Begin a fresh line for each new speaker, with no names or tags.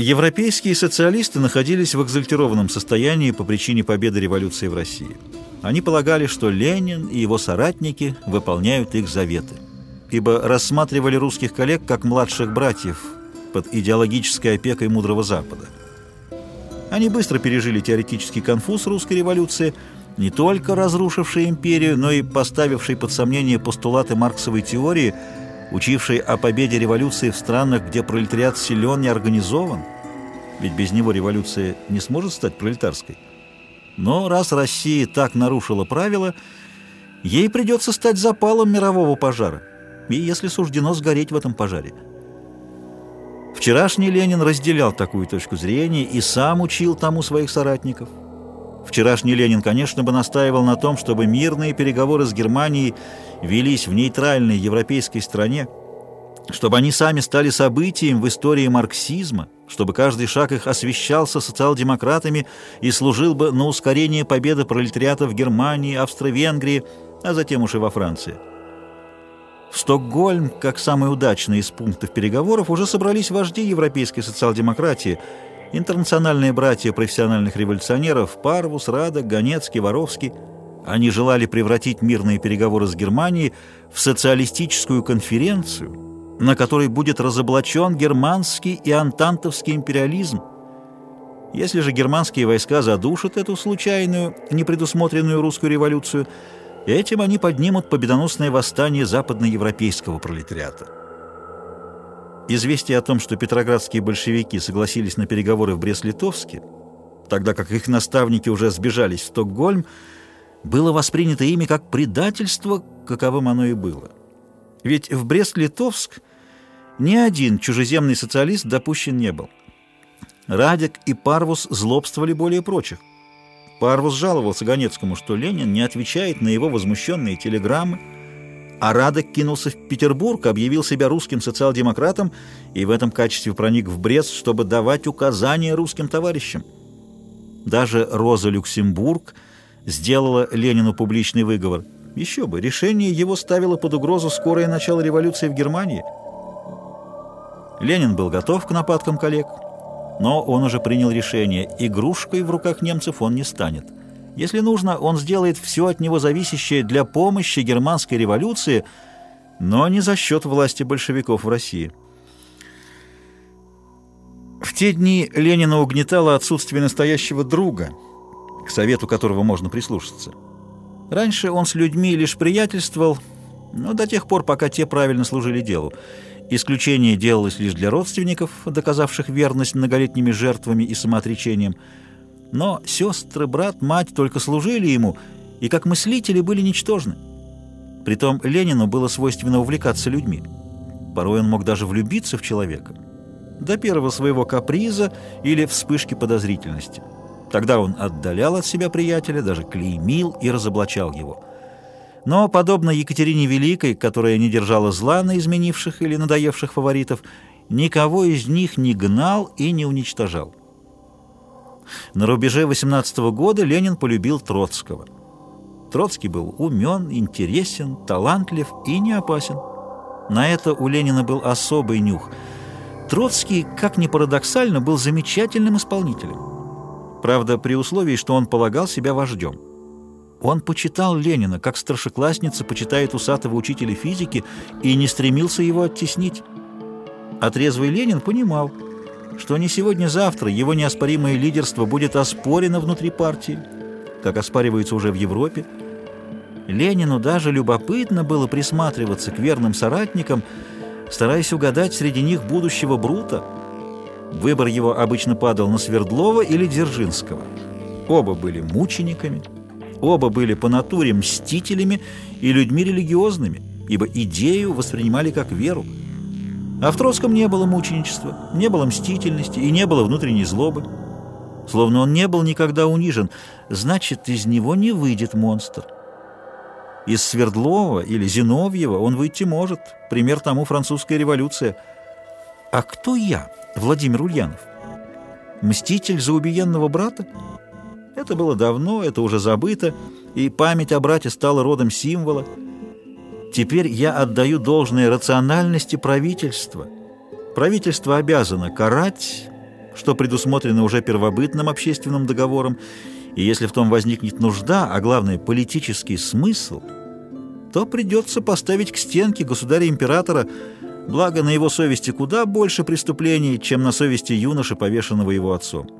Европейские социалисты находились в экзальтированном состоянии по причине победы революции в России. Они полагали, что Ленин и его соратники выполняют их заветы, ибо рассматривали русских коллег как младших братьев под идеологической опекой мудрого Запада. Они быстро пережили теоретический конфуз русской революции, не только разрушившей империю, но и поставившей под сомнение постулаты марксовой теории – учивший о победе революции в странах, где пролетариат силен и организован, ведь без него революция не сможет стать пролетарской. Но раз Россия так нарушила правила, ей придется стать запалом мирового пожара, и если суждено сгореть в этом пожаре. Вчерашний Ленин разделял такую точку зрения и сам учил тому своих соратников. Вчерашний Ленин, конечно, бы настаивал на том, чтобы мирные переговоры с Германией велись в нейтральной европейской стране, чтобы они сами стали событием в истории марксизма, чтобы каждый шаг их освещался социал-демократами и служил бы на ускорение победы пролетариата в Германии, Австро-Венгрии, а затем уж и во Франции. В Стокгольм, как самый удачный из пунктов переговоров, уже собрались вожди европейской социал-демократии – Интернациональные братья профессиональных революционеров Парвус, Радок, Ганецкий, Воровский. Они желали превратить мирные переговоры с Германией в социалистическую конференцию, на которой будет разоблачен германский и антантовский империализм. Если же германские войска задушат эту случайную, непредусмотренную русскую революцию, этим они поднимут победоносное восстание западноевропейского пролетариата. Известие о том, что петроградские большевики согласились на переговоры в Брест-Литовске, тогда как их наставники уже сбежались в Стокгольм, было воспринято ими как предательство, каковым оно и было. Ведь в Брест-Литовск ни один чужеземный социалист допущен не был. Радик и Парвус злобствовали более прочих. Парвус жаловался Ганецкому, что Ленин не отвечает на его возмущенные телеграммы, а Радок кинулся в Петербург, объявил себя русским социал-демократом и в этом качестве проник в Брест, чтобы давать указания русским товарищам. Даже Роза Люксембург сделала Ленину публичный выговор. Еще бы, решение его ставило под угрозу скорое начало революции в Германии. Ленин был готов к нападкам коллег, но он уже принял решение, игрушкой в руках немцев он не станет. Если нужно, он сделает все от него зависящее для помощи германской революции, но не за счет власти большевиков в России. В те дни Ленина угнетало отсутствие настоящего друга, к совету которого можно прислушаться. Раньше он с людьми лишь приятельствовал, но до тех пор, пока те правильно служили делу. Исключение делалось лишь для родственников, доказавших верность многолетними жертвами и самоотречением – но сестры, брат, мать только служили ему и как мыслители были ничтожны. Притом Ленину было свойственно увлекаться людьми. Порой он мог даже влюбиться в человека. До первого своего каприза или вспышки подозрительности. Тогда он отдалял от себя приятеля, даже клеймил и разоблачал его. Но, подобно Екатерине Великой, которая не держала зла на изменивших или надоевших фаворитов, никого из них не гнал и не уничтожал. На рубеже 18 года Ленин полюбил Троцкого. Троцкий был умен, интересен, талантлив и не опасен. На это у Ленина был особый нюх. Троцкий, как ни парадоксально, был замечательным исполнителем. Правда, при условии, что он полагал себя вождем. Он почитал Ленина, как старшеклассница почитает усатого учителя физики, и не стремился его оттеснить. Отрезвый Ленин понимал – что не сегодня-завтра его неоспоримое лидерство будет оспорено внутри партии, как оспаривается уже в Европе. Ленину даже любопытно было присматриваться к верным соратникам, стараясь угадать среди них будущего Брута. Выбор его обычно падал на Свердлова или Дзержинского. Оба были мучениками, оба были по натуре мстителями и людьми религиозными, ибо идею воспринимали как веру. А в Троцком не было мученичества, не было мстительности и не было внутренней злобы. Словно он не был никогда унижен, значит, из него не выйдет монстр. Из Свердлова или Зиновьева он выйти может. Пример тому французская революция. А кто я, Владимир Ульянов? Мститель за убиенного брата? Это было давно, это уже забыто, и память о брате стала родом символа – Теперь я отдаю должное рациональности правительства. Правительство обязано карать, что предусмотрено уже первобытным общественным договором, и если в том возникнет нужда, а главное политический смысл, то придется поставить к стенке государя-императора, благо на его совести куда больше преступлений, чем на совести юноши, повешенного его отцом.